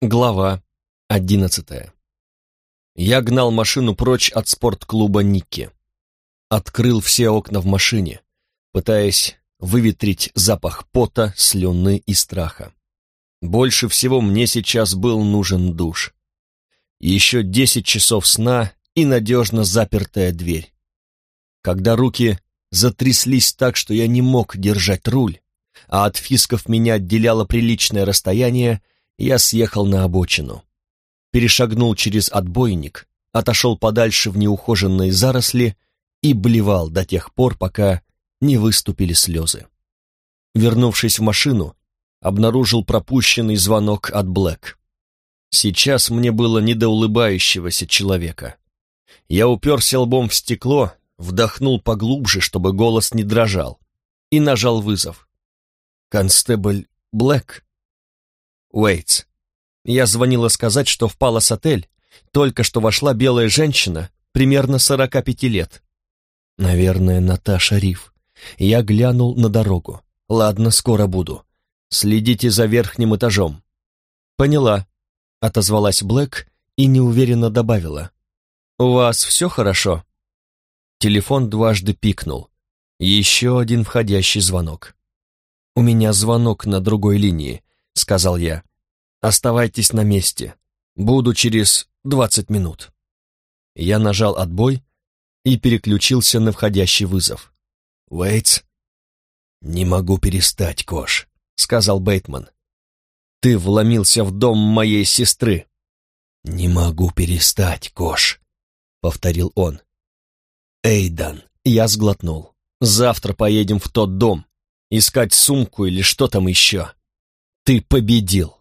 Глава одиннадцатая. Я гнал машину прочь от спортклуба Никки. Открыл все окна в машине, пытаясь выветрить запах пота, слюны и страха. Больше всего мне сейчас был нужен душ. Еще десять часов сна и надежно запертая дверь. Когда руки затряслись так, что я не мог держать руль, а от фисков меня отделяло приличное расстояние, я съехал на обочину. Перешагнул через отбойник, отошел подальше в неухоженные заросли и блевал до тех пор, пока не выступили слезы. Вернувшись в машину, обнаружил пропущенный звонок от Блэк. Сейчас мне было не до улыбающегося человека. Я уперся лбом в стекло, вдохнул поглубже, чтобы голос не дрожал, и нажал вызов. «Констебль Блэк?» Уэйтс. Я звонила сказать, что в Палас-отель только что вошла белая женщина, примерно сорока пяти лет. Наверное, Наташа Риф. Я глянул на дорогу. Ладно, скоро буду. Следите за верхним этажом. Поняла, отозвалась Блэк и неуверенно добавила. У вас все хорошо? Телефон дважды пикнул. Еще один входящий звонок. «У меня звонок на другой линии», — сказал я. «Оставайтесь на месте. Буду через двадцать минут». Я нажал отбой и переключился на входящий вызов. «Уэйтс?» «Не могу перестать, Кош», — сказал Бейтман. «Ты вломился в дом моей сестры». «Не могу перестать, Кош», — повторил он. «Эйдан», — я сглотнул. «Завтра поедем в тот дом, искать сумку или что там еще. Ты победил».